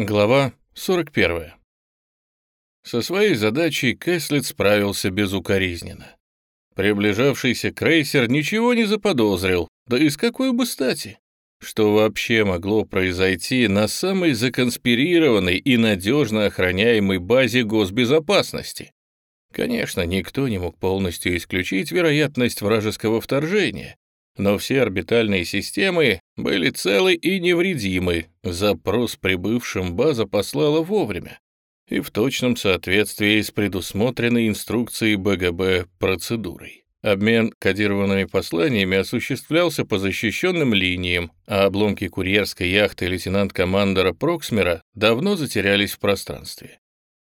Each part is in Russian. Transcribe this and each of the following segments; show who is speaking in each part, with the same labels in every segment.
Speaker 1: Глава 41. Со своей задачей Кэслет справился безукоризненно. Приближавшийся крейсер ничего не заподозрил, да и с какой бы стати? Что вообще могло произойти на самой законспирированной и надежно охраняемой базе госбезопасности? Конечно, никто не мог полностью исключить вероятность вражеского вторжения, но все орбитальные системы были целы и невредимы. Запрос прибывшим база послала вовремя и в точном соответствии с предусмотренной инструкцией БГБ процедурой. Обмен кодированными посланиями осуществлялся по защищенным линиям, а обломки курьерской яхты лейтенант-командора Проксмера давно затерялись в пространстве.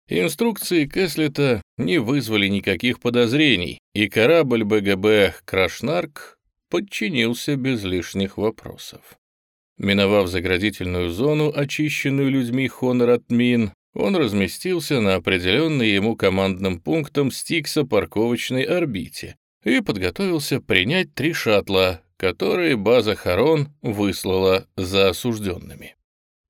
Speaker 1: Инструкции Кэслета не вызвали никаких подозрений, и корабль БГБ «Крашнарк» подчинился без лишних вопросов. Миновав заградительную зону, очищенную людьми Хонор от мин, он разместился на определенной ему командным пунктом Стикса парковочной орбите и подготовился принять три шаттла, которые база Харон выслала за осужденными.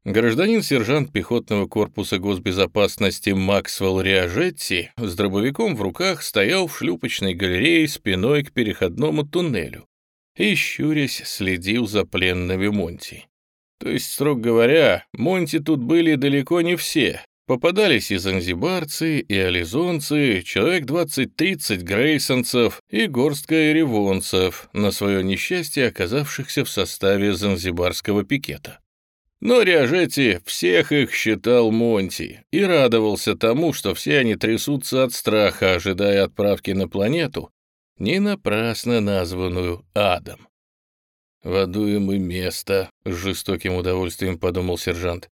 Speaker 1: Гражданин-сержант пехотного корпуса госбезопасности Максвелл Риажетти с дробовиком в руках стоял в шлюпочной галерее спиной к переходному туннелю, и, щурясь, следил за пленными Монти. То есть, строго говоря, Монти тут были далеко не все. Попадались и занзибарцы, и ализонцы, человек 20-30 грейсонцев и горстка эревонцев, на свое несчастье оказавшихся в составе занзибарского пикета. Но Риажетти всех их считал Монти и радовался тому, что все они трясутся от страха, ожидая отправки на планету, не напрасно названную адом. «В аду им место», — с жестоким удовольствием подумал сержант.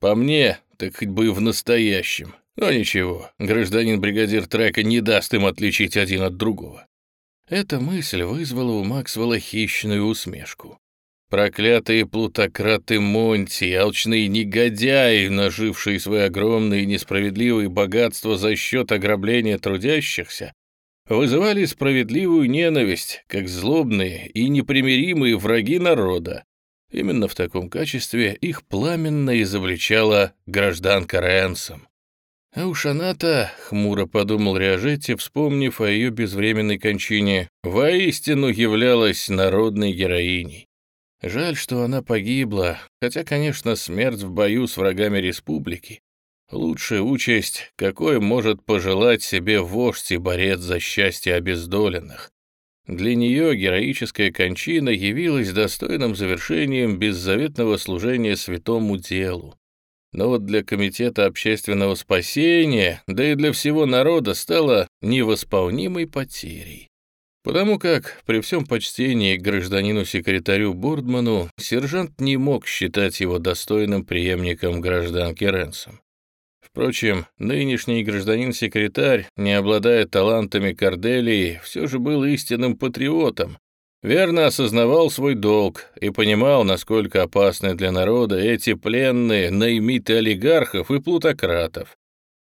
Speaker 1: «По мне, так хоть бы и в настоящем. Но ничего, гражданин-бригадир трека не даст им отличить один от другого». Эта мысль вызвала у Максвелла хищную усмешку. Проклятые плутократы Монти, алчные негодяи, нажившие свои огромные несправедливые богатства за счет ограбления трудящихся, вызывали справедливую ненависть, как злобные и непримиримые враги народа. Именно в таком качестве их пламенно изобличала гражданка Рэнсом. А уж она-то, хмуро подумал Риажетти, вспомнив о ее безвременной кончине, воистину являлась народной героиней. Жаль, что она погибла, хотя, конечно, смерть в бою с врагами республики Лучшая участь, какой может пожелать себе вождь и борец за счастье обездоленных. Для нее героическая кончина явилась достойным завершением беззаветного служения святому делу. Но вот для Комитета общественного спасения, да и для всего народа стала невосполнимой потерей. Потому как, при всем почтении к гражданину-секретарю Бурдману, сержант не мог считать его достойным преемником гражданки Ренсом. Впрочем, нынешний гражданин-секретарь, не обладая талантами Корделии, все же был истинным патриотом, верно осознавал свой долг и понимал, насколько опасны для народа эти пленные наймиты олигархов и плутократов.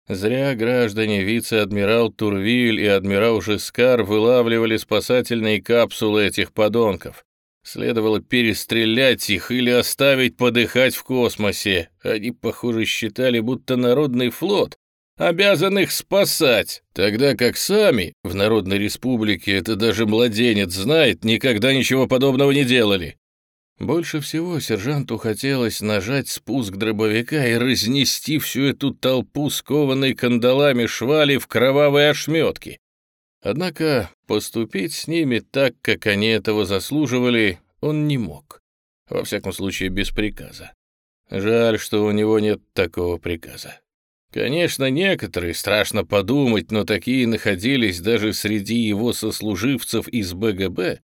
Speaker 1: Зря граждане вице-адмирал Турвиль и адмирал Жискар вылавливали спасательные капсулы этих подонков. Следовало перестрелять их или оставить подыхать в космосе. Они, похоже, считали, будто народный флот обязан их спасать, тогда как сами в Народной Республике, это даже младенец знает, никогда ничего подобного не делали. Больше всего сержанту хотелось нажать спуск дробовика и разнести всю эту толпу скованной кандалами швали в кровавые ошметки. Однако поступить с ними так, как они этого заслуживали, он не мог. Во всяком случае, без приказа. Жаль, что у него нет такого приказа. Конечно, некоторые, страшно подумать, но такие находились даже среди его сослуживцев из БГБ,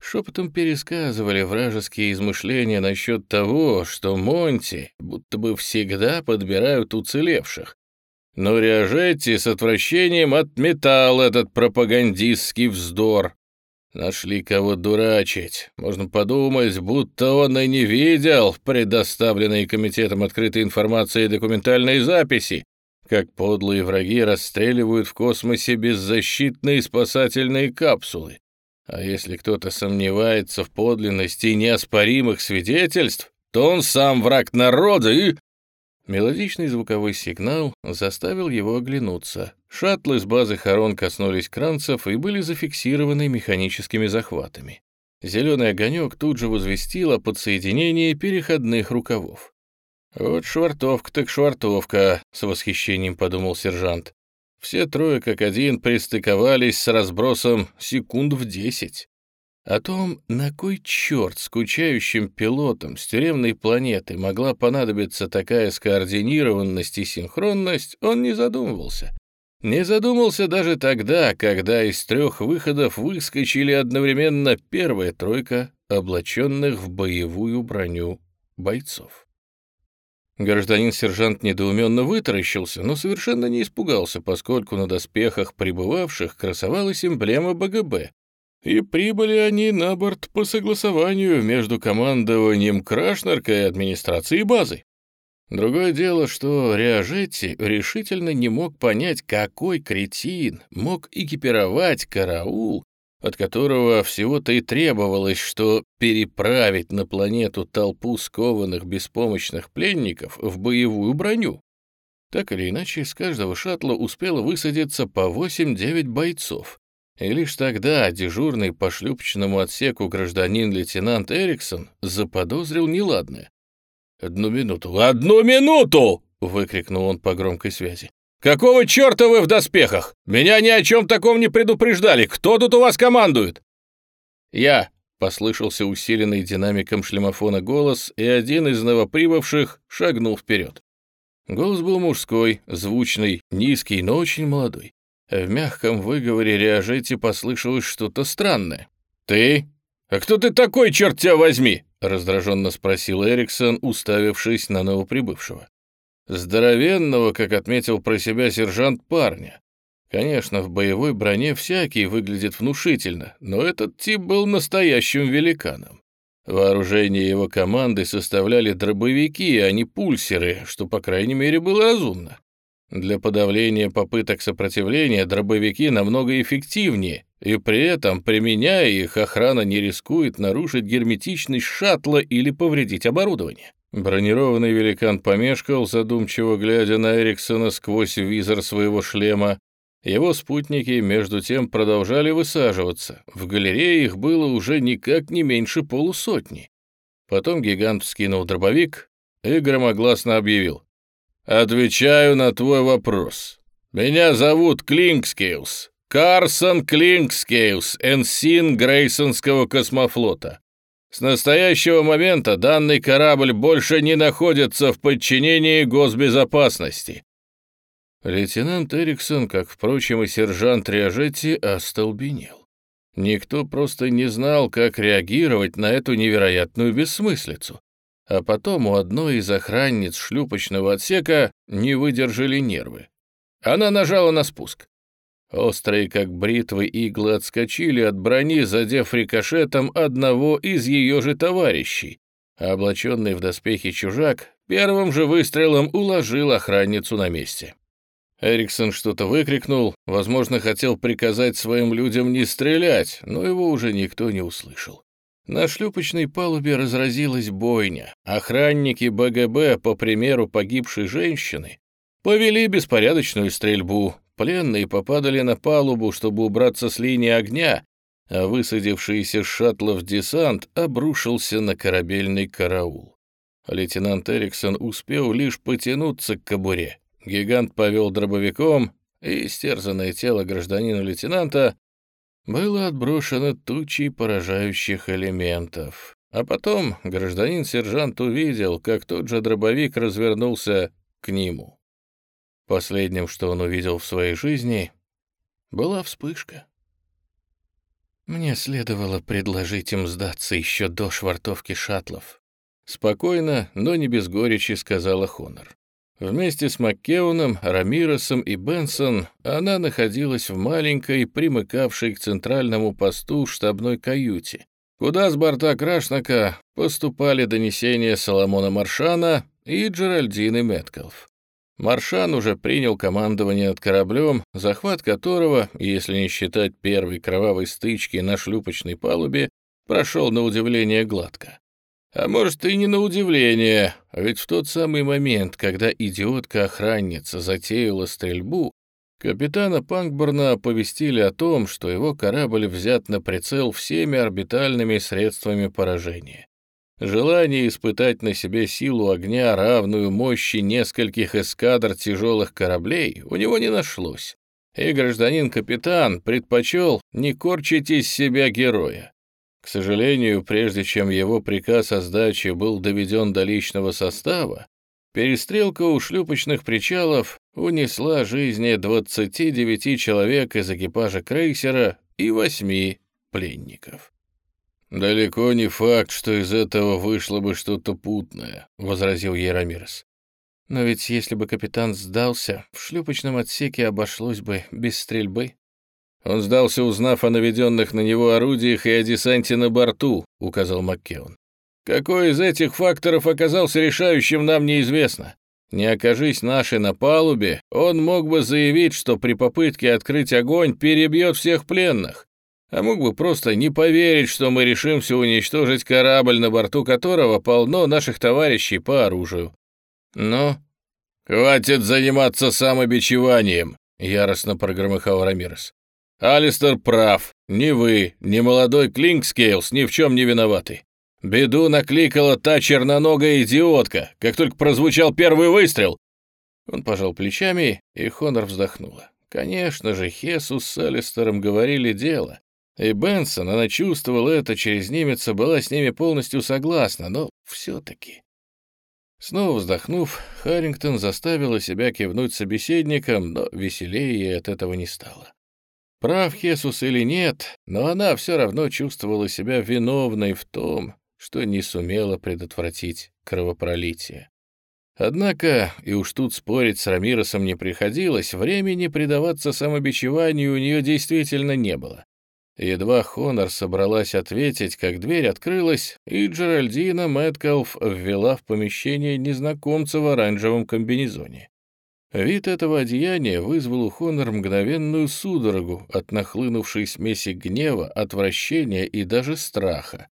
Speaker 1: шепотом пересказывали вражеские измышления насчет того, что Монти будто бы всегда подбирают уцелевших, но Риажетти с отвращением отметал этот пропагандистский вздор. Нашли кого дурачить. Можно подумать, будто он и не видел предоставленные комитетом открытой информации и документальные записи, как подлые враги расстреливают в космосе беззащитные спасательные капсулы. А если кто-то сомневается в подлинности неоспоримых свидетельств, то он сам враг народа и... Мелодичный звуковой сигнал заставил его оглянуться. Шаттлы с базы Харон коснулись кранцев и были зафиксированы механическими захватами. Зеленый огонек тут же возвестил о подсоединении переходных рукавов. «Вот швартовка так швартовка», — с восхищением подумал сержант. Все трое как один пристыковались с разбросом секунд в десять. О том, на кой черт скучающим пилотам с тюремной планеты могла понадобиться такая скоординированность и синхронность, он не задумывался. Не задумался даже тогда, когда из трех выходов выскочили одновременно первая тройка облаченных в боевую броню бойцов. Гражданин-сержант недоуменно вытаращился, но совершенно не испугался, поскольку на доспехах прибывавших красовалась эмблема БГБ, и прибыли они на борт по согласованию между командованием Крашнерка и администрацией базы. Другое дело, что Риажетти решительно не мог понять, какой кретин мог экипировать караул, от которого всего-то и требовалось, что переправить на планету толпу скованных беспомощных пленников в боевую броню. Так или иначе, с каждого шаттла успело высадиться по 8-9 бойцов, и лишь тогда дежурный по шлюпочному отсеку гражданин-лейтенант Эриксон заподозрил неладное. «Одну минуту! Одну минуту!» — выкрикнул он по громкой связи. «Какого черта вы в доспехах? Меня ни о чем таком не предупреждали! Кто тут у вас командует?» «Я», — послышался усиленный динамиком шлемофона голос, и один из новоприбывших шагнул вперед. Голос был мужской, звучный, низкий, но очень молодой. В мягком выговоре Риажети послышалось что-то странное. «Ты? А кто ты такой, черт тебя возьми?» — раздраженно спросил Эриксон, уставившись на новоприбывшего. Здоровенного, как отметил про себя сержант парня. Конечно, в боевой броне всякий выглядит внушительно, но этот тип был настоящим великаном. Вооружение его команды составляли дробовики, а не пульсеры, что, по крайней мере, было разумно. Для подавления попыток сопротивления дробовики намного эффективнее, и при этом, применяя их, охрана не рискует нарушить герметичность шаттла или повредить оборудование. Бронированный великан помешкал, задумчиво глядя на Эриксона сквозь визор своего шлема. Его спутники, между тем, продолжали высаживаться. В галерее их было уже никак не меньше полусотни. Потом гигант вскинул дробовик и громогласно объявил. «Отвечаю на твой вопрос. Меня зовут Клинкскейлс. Карсон Клинкскейлс, энсин Грейсонского космофлота. С настоящего момента данный корабль больше не находится в подчинении госбезопасности». Лейтенант Эриксон, как, впрочем, и сержант Риажетти, остолбенел. Никто просто не знал, как реагировать на эту невероятную бессмыслицу а потом у одной из охранниц шлюпочного отсека не выдержали нервы. Она нажала на спуск. Острые, как бритвы, иглы отскочили от брони, задев рикошетом одного из ее же товарищей. облаченный в доспехи чужак первым же выстрелом уложил охранницу на месте. Эриксон что-то выкрикнул, возможно, хотел приказать своим людям не стрелять, но его уже никто не услышал. На шлюпочной палубе разразилась бойня. Охранники БГБ, по примеру погибшей женщины, повели беспорядочную стрельбу. Пленные попадали на палубу, чтобы убраться с линии огня, а высадившийся с шаттлов десант обрушился на корабельный караул. Лейтенант Эриксон успел лишь потянуться к кобуре. Гигант повел дробовиком, и истерзанное тело гражданина-лейтенанта было отброшено тучей поражающих элементов. А потом гражданин-сержант увидел, как тот же дробовик развернулся к нему. Последним, что он увидел в своей жизни, была вспышка. Мне следовало предложить им сдаться еще до швартовки шаттлов. Спокойно, но не без горечи, сказала Хонор. Вместе с Маккеуном, Рамиросом и Бенсон она находилась в маленькой, примыкавшей к центральному посту штабной каюте, куда с борта Крашнака поступали донесения Соломона Маршана и Джеральдины Меткалф. Маршан уже принял командование над кораблем, захват которого, если не считать первой кровавой стычки на шлюпочной палубе, прошел на удивление гладко. А может, и не на удивление, а ведь в тот самый момент, когда идиотка-охранница затеяла стрельбу, капитана Панкборна оповестили о том, что его корабль взят на прицел всеми орбитальными средствами поражения. Желание испытать на себе силу огня, равную мощи нескольких эскадр тяжелых кораблей, у него не нашлось, и гражданин-капитан предпочел не корчить из себя героя. К сожалению, прежде чем его приказ о сдаче был доведен до личного состава, перестрелка у шлюпочных причалов унесла жизни 29 человек из экипажа крейсера и 8 пленников. «Далеко не факт, что из этого вышло бы что-то путное», — возразил Яромирс.
Speaker 2: «Но ведь если бы капитан сдался, в шлюпочном отсеке обошлось бы без стрельбы».
Speaker 1: «Он сдался, узнав о наведенных на него орудиях и о десанте на борту», — указал Маккеон. «Какой из этих факторов оказался решающим, нам неизвестно. Не окажись наши на палубе, он мог бы заявить, что при попытке открыть огонь перебьет всех пленных, а мог бы просто не поверить, что мы решимся уничтожить корабль, на борту которого полно наших товарищей по оружию. Но хватит заниматься самобичеванием», — яростно прогромыхал Рамирес. Алистер прав. Ни вы, ни молодой Клинкскейлс ни в чем не виноваты. Беду накликала та черноногая идиотка, как только прозвучал первый выстрел. Он пожал плечами, и Хонор вздохнула. Конечно же, Хесус с Алистером говорили дело. И Бенсон, она чувствовала это через немеца, была с ними полностью согласна, но все-таки... Снова вздохнув, Харрингтон заставила себя кивнуть собеседникам, но веселее ей от этого не стало. Прав Хесус или нет, но она все равно чувствовала себя виновной в том, что не сумела предотвратить кровопролитие. Однако, и уж тут спорить с Рамиросом не приходилось, времени предаваться самобичеванию у нее действительно не было. Едва Хонор собралась ответить, как дверь открылась, и Джеральдина Мэткалф ввела в помещение незнакомца в оранжевом комбинезоне. Вид этого одеяния вызвал у Хонор мгновенную судорогу от нахлынувшей смеси гнева, отвращения и даже страха.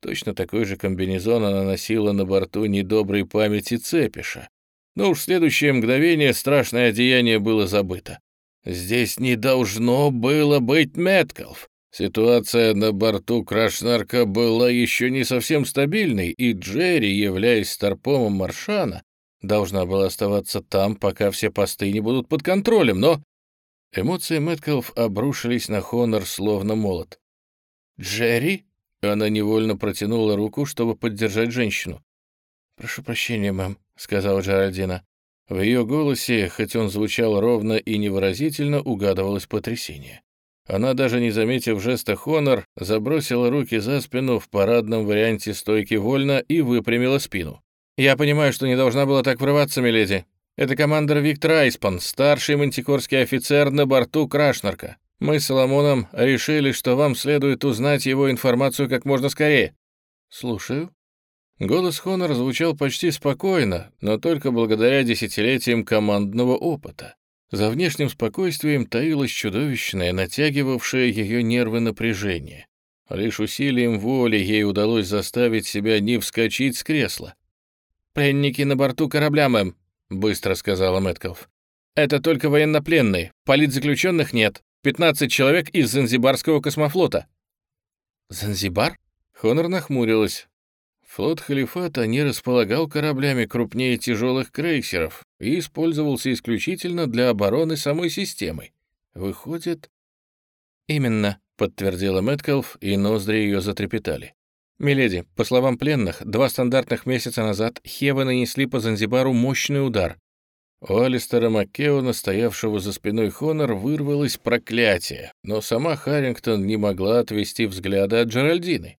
Speaker 1: Точно такой же комбинезон она носила на борту недоброй памяти Цепиша. Но уж в следующее мгновение страшное одеяние было забыто. Здесь не должно было быть Меткалф. Ситуация на борту Крашнарка была еще не совсем стабильной, и Джерри, являясь старпомом Маршана, должна была оставаться там, пока все посты не будут под контролем, но... Эмоции Мэткалф обрушились на Хонор словно молот. «Джерри?» — она невольно протянула руку, чтобы поддержать женщину. «Прошу прощения, мэм», — сказала Джеральдина. В ее голосе, хоть он звучал ровно и невыразительно, угадывалось потрясение. Она, даже не заметив жеста Хонор, забросила руки за спину в парадном варианте стойки вольно и выпрямила спину. «Я понимаю, что не должна была так врываться, миледи. Это командир Виктор Айспан, старший мантикорский офицер на борту Крашнарка. Мы с Соломоном решили, что вам следует узнать его информацию как можно скорее». «Слушаю». Голос Хонор звучал почти спокойно, но только благодаря десятилетиям командного опыта. За внешним спокойствием таилось чудовищное, натягивавшее ее нервы напряжение. Лишь усилием воли ей удалось заставить себя не вскочить с кресла. «Пленники на борту корабля, мэм», — быстро сказала Мэтков. «Это только военнопленные. Политзаключенных нет. 15 человек из Занзибарского космофлота». «Занзибар?» Хонор нахмурилась. Флот Халифата не располагал кораблями крупнее тяжелых крейсеров и использовался исключительно для обороны самой системы. Выходит... «Именно», — подтвердила Мэткалф, и ноздри ее затрепетали. «Миледи, по словам пленных, два стандартных месяца назад Хевы нанесли по Занзибару мощный удар. У Алистера Маккеона, стоявшего за спиной Хонор, вырвалось проклятие, но сама Харрингтон не могла отвести взгляда от Джеральдины.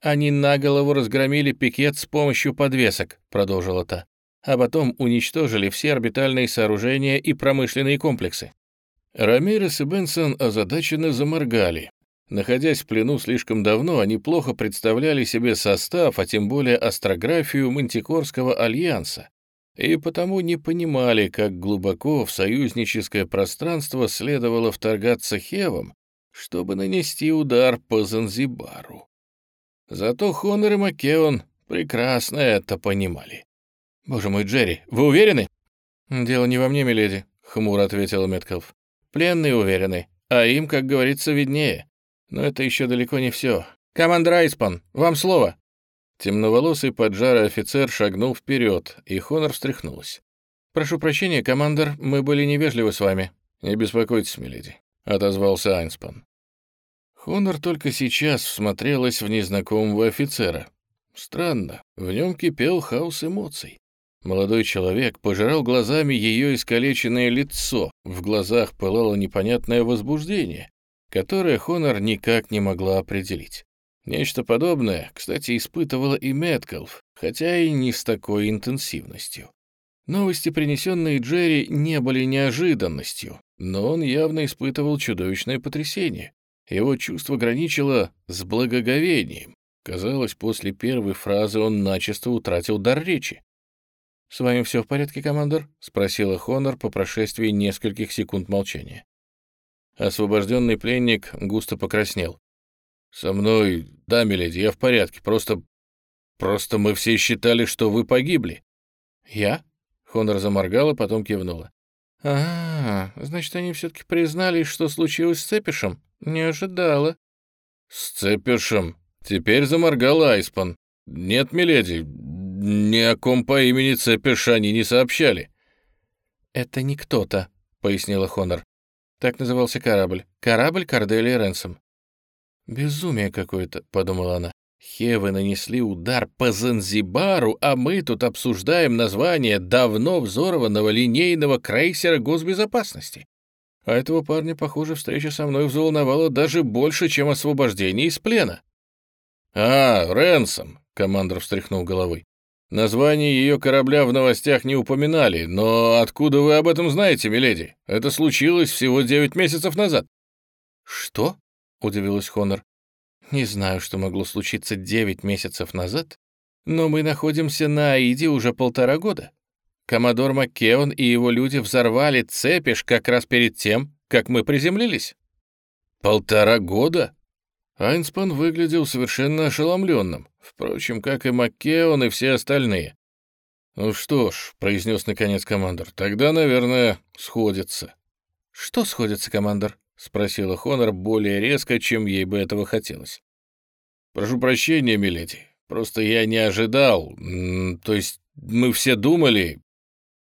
Speaker 1: «Они на голову разгромили пикет с помощью подвесок», — продолжила та, «а потом уничтожили все орбитальные сооружения и промышленные комплексы». Рамирес и Бенсон озадаченно заморгали, Находясь в плену слишком давно, они плохо представляли себе состав, а тем более астрографию Мантикорского альянса, и потому не понимали, как глубоко в союзническое пространство следовало вторгаться Хевом, чтобы нанести удар по Занзибару. Зато Хонор и Маккеон
Speaker 2: прекрасно это понимали. «Боже мой, Джерри, вы уверены?» «Дело не во мне, миледи», — хмуро ответила Меткалф. «Пленные уверены, а им, как говорится, виднее. Но это еще далеко не все. Командир Айспан, вам слово!» Темноволосый поджарый офицер шагнул вперед, и Хонор встряхнулась. «Прошу прощения, командор, мы были невежливы с вами». «Не беспокойтесь, миледи», — отозвался Айнспан. Хонор только сейчас всмотрелась в незнакомого офицера. Странно, в нем кипел хаос эмоций. Молодой человек пожирал глазами ее искалеченное лицо, в глазах пылало непонятное возбуждение, которое Хонор никак не могла определить. Нечто подобное, кстати, испытывала и Мэткалф, хотя и не с такой интенсивностью. Новости, принесенные Джерри, не были неожиданностью, но он явно испытывал чудовищное потрясение. Его чувство граничило с благоговением. Казалось, после первой фразы он начисто утратил дар речи. «С вами все в порядке, командор?» — спросила Хонор по прошествии нескольких секунд молчания. Освобожденный пленник густо покраснел. «Со мной... Да, миледи, я в порядке, просто... Просто мы все считали, что вы погибли». «Я?» — Хонор заморгала, потом кивнула. «А, значит, они все-таки признались, что случилось с Цепишем? Не ожидала». «С Цепишем?» Теперь заморгал Айспан. «Нет, миледи, ни о ком по имени Цепиш они не сообщали». «Это не кто-то», — пояснила Хонор. Так назывался корабль. Корабль Корделия Ренсом. «Безумие какое-то», — подумала она. «Хевы нанесли удар по Занзибару, а мы тут обсуждаем название давно взорванного линейного крейсера госбезопасности. А этого парня, похоже, встреча со мной взволновала даже больше, чем освобождение из плена».
Speaker 1: «А, Ренсом», — командор встряхнул головой. Название ее корабля в новостях не упоминали, но откуда вы об этом знаете, миледи? Это случилось всего девять месяцев назад».
Speaker 2: «Что?» — удивилась Хонор. «Не знаю, что могло случиться девять месяцев назад, но мы находимся на Аиде уже полтора года. Коммодор Маккеон и его люди взорвали цепиш как раз перед тем, как мы приземлились».
Speaker 1: «Полтора года?» Айнспан выглядел совершенно ошеломленным, впрочем, как и Маккеон и все остальные. «Ну что ж», — произнес наконец командор, — «тогда, наверное, сходится».
Speaker 2: «Что сходится, командор?» — спросила Хонор более резко, чем ей бы этого хотелось.
Speaker 1: «Прошу прощения, миледи, просто я не ожидал, то есть мы все думали...»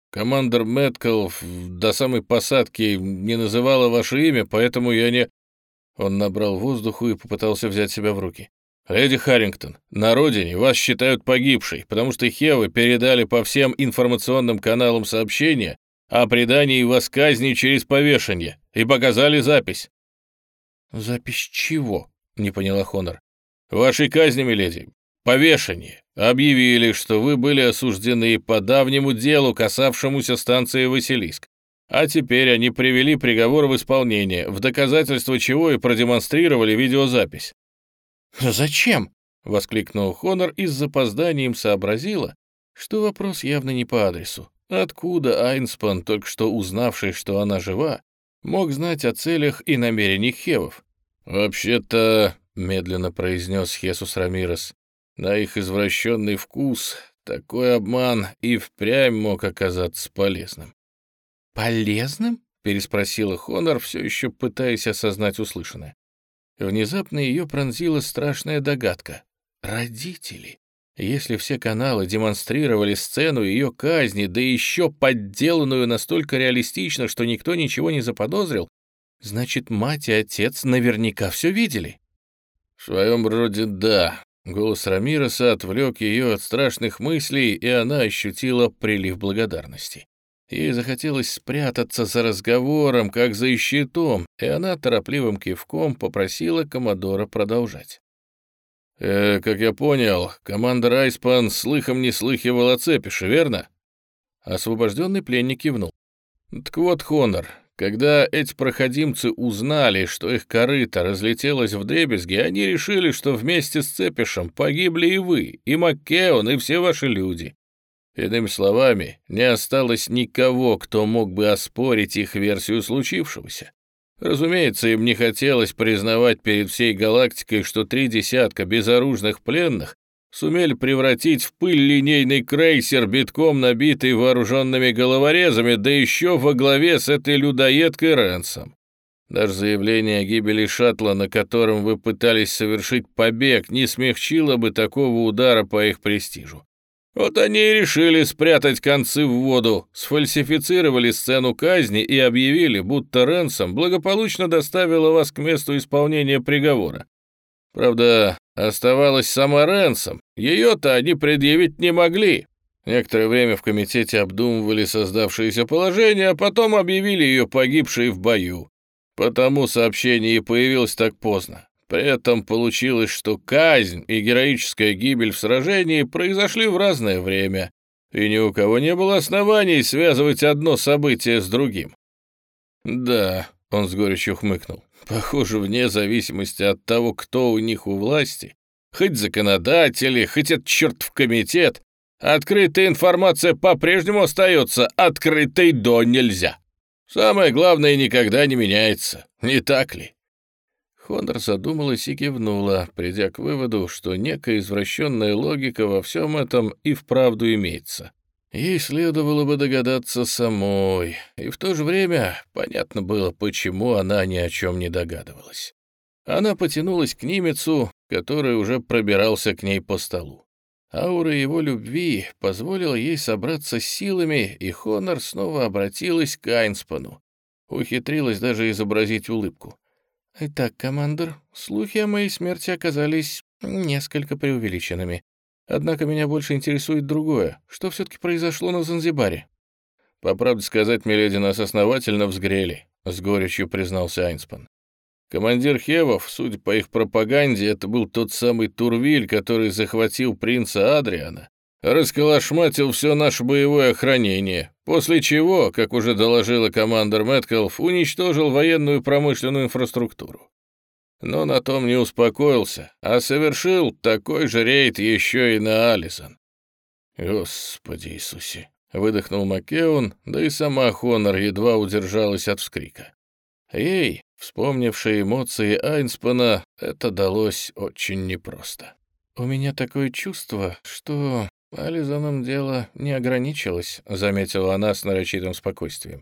Speaker 1: Командор Мэткалф до самой посадки не называла ваше имя, поэтому я не... Он набрал воздуху и попытался взять себя в руки. «Леди Харрингтон, на родине вас считают погибшей, потому что Хевы передали по всем информационным каналам сообщения о предании вас казни через повешение и показали запись».
Speaker 2: «Запись чего?» — не поняла Хонор.
Speaker 1: «Вашей казни, миледи, повешение. Объявили, что вы были осуждены по давнему делу, касавшемуся станции Василиск. А теперь они привели приговор в исполнение, в доказательство чего и продемонстрировали видеозапись.
Speaker 2: «Зачем?» — воскликнул Хонор и с запозданием сообразила, что вопрос явно не по адресу. Откуда Айнспан, только что узнавший, что она жива, мог знать о целях и намерениях Хевов?
Speaker 1: «Вообще-то», — медленно произнес Хесус Рамирес, — «на их извращенный вкус такой обман и впрямь мог оказаться полезным.
Speaker 2: «Полезным?» — переспросила Хонор, все еще пытаясь осознать услышанное. Внезапно ее пронзила страшная догадка. «Родители!» Если все каналы демонстрировали сцену ее казни, да еще подделанную настолько реалистично, что никто ничего не заподозрил, значит, мать и отец наверняка все видели.
Speaker 1: В своем роде да. Голос Рамироса отвлек ее от страшных мыслей, и она ощутила прилив благодарности. Ей захотелось спрятаться за разговором, как за щитом, и она торопливым кивком попросила Комодора продолжать. «Э, «Как я понял, команда Райспан слыхом не слыхивал о Цепише, верно?» Освобожденный пленник кивнул. «Так вот, Хонор, когда эти проходимцы узнали, что их корыто разлетелось в дребезги, они решили, что вместе с Цепишем погибли и вы, и Маккеон, и все ваши люди. Иными словами, не осталось никого, кто мог бы оспорить их версию случившегося. Разумеется, им не хотелось признавать перед всей галактикой, что три десятка безоружных пленных сумели превратить в пыль линейный крейсер, битком набитый вооруженными головорезами, да еще во главе с этой людоедкой Рэнсом. Даже заявление о гибели шаттла, на котором вы пытались совершить побег, не смягчило бы такого удара по их престижу. Вот они и решили спрятать концы в воду, сфальсифицировали сцену казни и объявили, будто Рэнсом благополучно доставила вас к месту исполнения приговора. Правда, оставалась сама Рэнсом, ее-то они предъявить не могли. Некоторое время в комитете обдумывали создавшееся положение, а потом объявили ее погибшей в бою. Потому сообщение и появилось так поздно. При этом получилось, что казнь и героическая гибель в сражении произошли в разное время, и ни у кого не было оснований связывать одно событие с другим. «Да», — он с горечью хмыкнул, — «похоже, вне зависимости от того, кто у них у власти, хоть законодатели, хоть этот чертов комитет, открытая информация по-прежнему остается открытой до нельзя». Самое главное никогда не меняется, не так ли?» Хонор задумалась и кивнула, придя к выводу, что некая извращенная логика во всем этом и вправду имеется. Ей следовало бы догадаться самой, и в то же время понятно было, почему она ни о чем не догадывалась. Она потянулась к Нимецу, который уже пробирался к ней по столу. Аура его любви позволила ей собраться силами, и Хонор снова обратилась к Айнспану. Ухитрилась даже изобразить улыбку. «Итак, командор, слухи о моей смерти оказались несколько преувеличенными. Однако меня больше интересует другое. Что все-таки произошло на Занзибаре?» «По правде сказать, миледи, нас основательно взгрели», — с горечью признался Айнспан. Командир Хевов, судя по их пропаганде, это был тот самый Турвиль, который захватил принца Адриана, расколошматил все наше боевое охранение, после чего, как уже доложила командир Мэткалф, уничтожил военную промышленную инфраструктуру. Но на том не успокоился, а совершил такой же рейд еще и на Алисон. «Господи Иисусе!» — выдохнул Маккеон, да и сама Хонор едва удержалась от вскрика. Ей, Вспомнившие эмоции Айнспана, это далось очень непросто. «У меня такое чувство, что Ализаном дело не ограничилось», — заметила она с нарочитым спокойствием.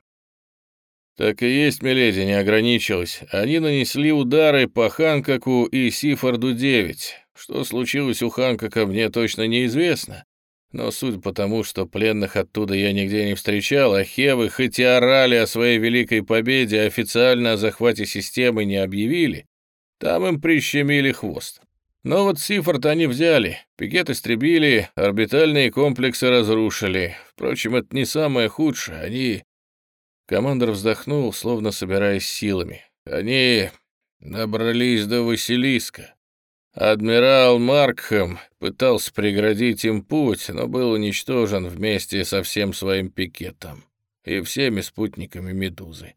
Speaker 1: «Так и есть, миледи, не ограничилось. Они нанесли удары по Ханкаку и Сифорду-9. Что случилось у Ханкака, мне точно неизвестно. Но судя по тому, что пленных оттуда я нигде не встречал, а Хевы хоть и орали о своей великой победе, официально о захвате системы не объявили, там им прищемили хвост. Но вот Сифорт они взяли, пикет истребили, орбитальные комплексы разрушили. Впрочем, это не самое худшее, они... Командор вздохнул, словно собираясь силами. Они набрались до Василиска. Адмирал Маркхэм пытался преградить им путь, но был уничтожен вместе со всем своим пикетом и всеми спутниками «Медузы».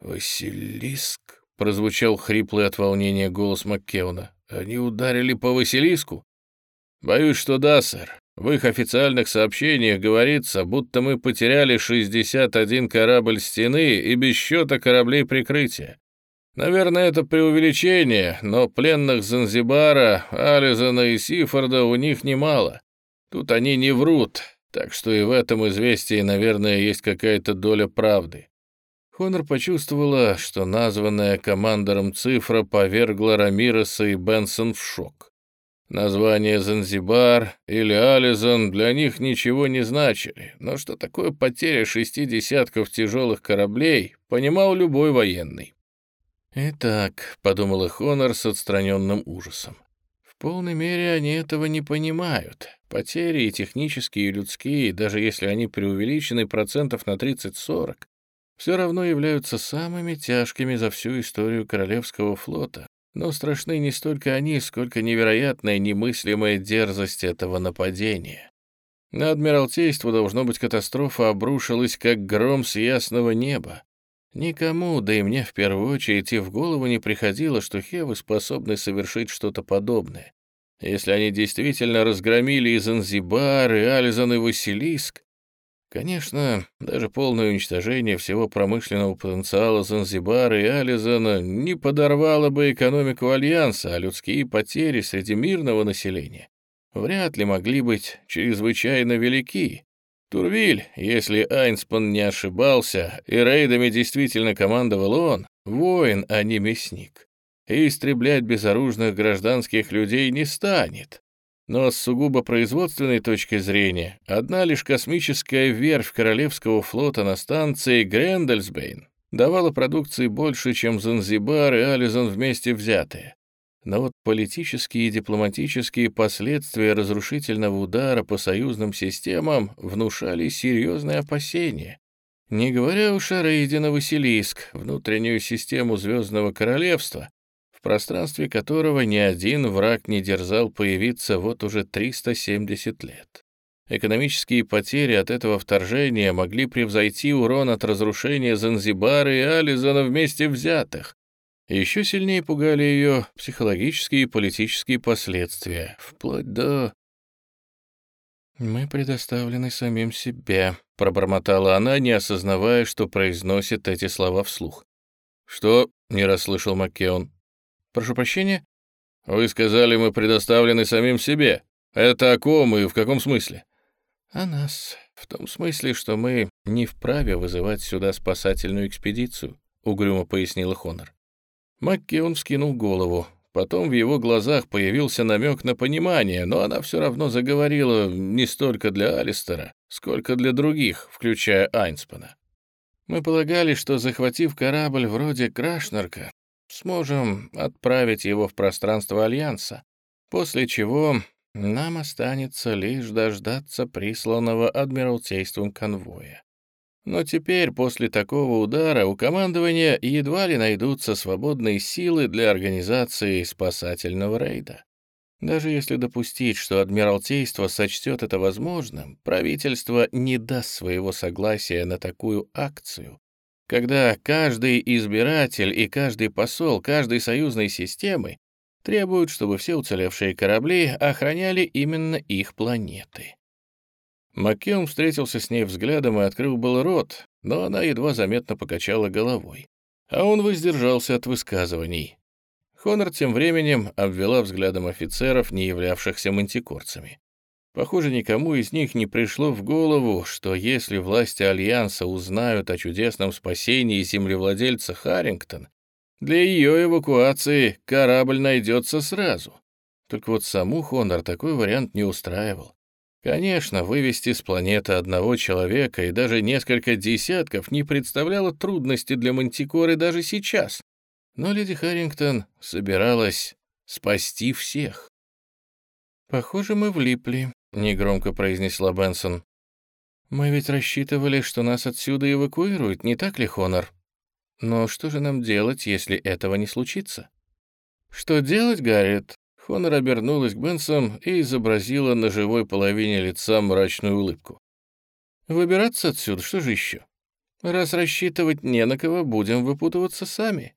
Speaker 1: «Василиск?» — прозвучал хриплый от волнения голос Маккеуна. «Они ударили по Василиску?» «Боюсь, что да, сэр. В их официальных сообщениях говорится, будто мы потеряли 61 корабль стены и без счета кораблей прикрытия. Наверное, это преувеличение, но пленных Занзибара, Ализона и Сифорда у них немало. Тут они не врут, так что и в этом известии, наверное, есть какая-то доля правды. Хонор почувствовала, что названная командором цифра повергла Рамиреса и Бенсон в шок. Название Занзибар или Ализон для них ничего не значили, но что такое потеря шести десятков тяжелых кораблей, понимал любой военный. «Итак», — подумала Хонор с отстраненным ужасом, «в полной мере они этого не понимают. Потери и технические, и людские, даже если они преувеличены процентов на 30-40, все равно являются самыми тяжкими за всю историю Королевского флота. Но страшны не столько они, сколько невероятная немыслимая дерзость этого нападения. На Адмиралтейство, должно быть, катастрофа обрушилась, как гром с ясного неба. Никому, да и мне в первую очередь, и в голову не приходило, что Хевы способны совершить что-то подобное. Если они действительно разгромили и Занзибар, и Ализон, и Василиск, Конечно, даже полное уничтожение всего промышленного потенциала Занзибара и Ализона не подорвало бы экономику Альянса, а людские потери среди мирного населения вряд ли могли быть чрезвычайно велики. Турвиль, если Айнспан не ошибался, и рейдами действительно командовал он, воин, а не мясник, и истреблять безоружных гражданских людей не станет. Но с сугубо производственной точки зрения, одна лишь космическая верфь Королевского флота на станции Грендельсбейн давала продукции больше, чем Занзибар и Ализон вместе взятые. Но вот политические и дипломатические последствия разрушительного удара по союзным системам внушали серьезные опасения. Не говоря уж о рейде на Василиск, внутреннюю систему Звездного Королевства, пространстве которого ни один враг не дерзал появиться вот уже 370 лет. Экономические потери от этого вторжения могли превзойти урон от разрушения Занзибара и Ализона вместе взятых. Еще сильнее пугали ее психологические и политические последствия, вплоть до... «Мы предоставлены самим себе», — пробормотала она, не осознавая, что произносит эти слова вслух. «Что?» — не расслышал Маккеон. «Прошу прощения?» «Вы сказали, мы предоставлены самим себе. Это о ком и в каком смысле?» «О нас. В том смысле, что мы не вправе вызывать сюда спасательную экспедицию», — угрюмо пояснила Хонор. Маккеон вскинул голову. Потом в его глазах появился намек на понимание, но она все равно заговорила не столько для Алистера, сколько для других, включая Айнспена. «Мы полагали, что, захватив корабль вроде Крашнерка, сможем отправить его в пространство Альянса, после чего нам останется лишь дождаться присланного Адмиралтейством конвоя. Но теперь, после такого удара, у командования едва ли найдутся свободные силы для организации спасательного рейда. Даже если допустить, что Адмиралтейство сочтет это возможным, правительство не даст своего согласия на такую акцию, когда каждый избиратель и каждый посол каждой союзной системы требуют, чтобы все уцелевшие корабли охраняли именно их планеты. Маккеон встретился с ней взглядом и открыл был рот, но она едва заметно покачала головой. А он воздержался от высказываний. Хонор тем временем обвела взглядом офицеров, не являвшихся мантикорцами. Похоже, никому из них не пришло в голову, что если власти Альянса узнают о чудесном спасении землевладельца Харрингтон, для ее эвакуации корабль найдется сразу. Только вот саму Хонор такой вариант не устраивал. Конечно, вывести с планеты одного человека и даже несколько десятков не представляло трудности для Мантикоры даже сейчас. Но леди Харрингтон собиралась спасти всех. «Похоже, мы влипли», — негромко произнесла Бенсон. «Мы ведь рассчитывали, что нас отсюда эвакуируют, не так ли, Хонор?» Но что же нам делать, если этого не случится? Что делать, Гарриет? Хонор обернулась к Бенсам и изобразила на живой половине лица мрачную улыбку. Выбираться отсюда, что же еще? Раз рассчитывать не на кого, будем выпутываться сами.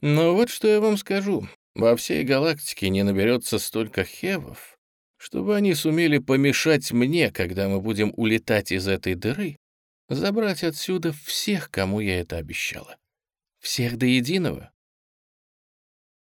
Speaker 1: Но вот что я вам скажу. Во всей галактике не наберется столько хевов, чтобы они сумели помешать мне, когда мы будем улетать из этой дыры, забрать отсюда всех, кому я это обещала. Всех до единого.